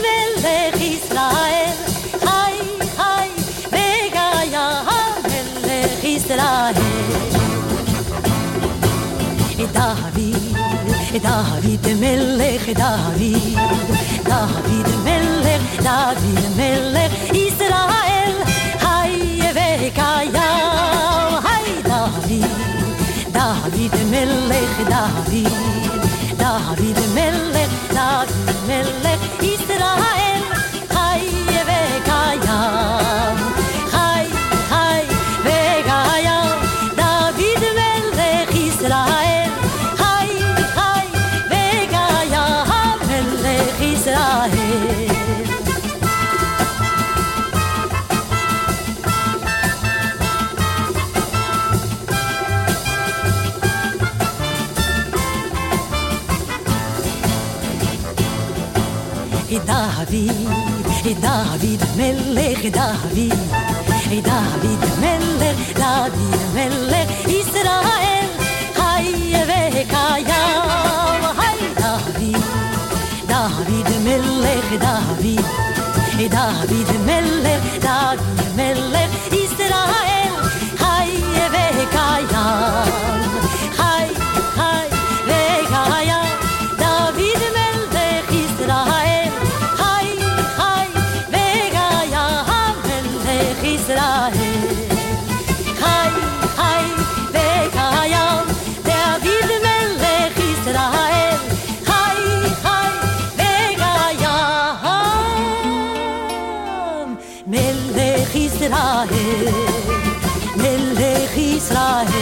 מלך ישראל חי חי וגיה מלך ישראל דוד דוד מלך דוד דוד מלך דוד מלך ישראל היי וקיים היי דוד דוד מלך דוד דוד מלך روحي زاهد David, David, melech David, David, דוד מלך דוד, דוד מלך, דוד מלך ישראל, חי וקיים, חי, חי וקיים, דוד מלך ישראל, חי, חי וקיים, מלך ישראל. מלך ישראל, מלך ישראל.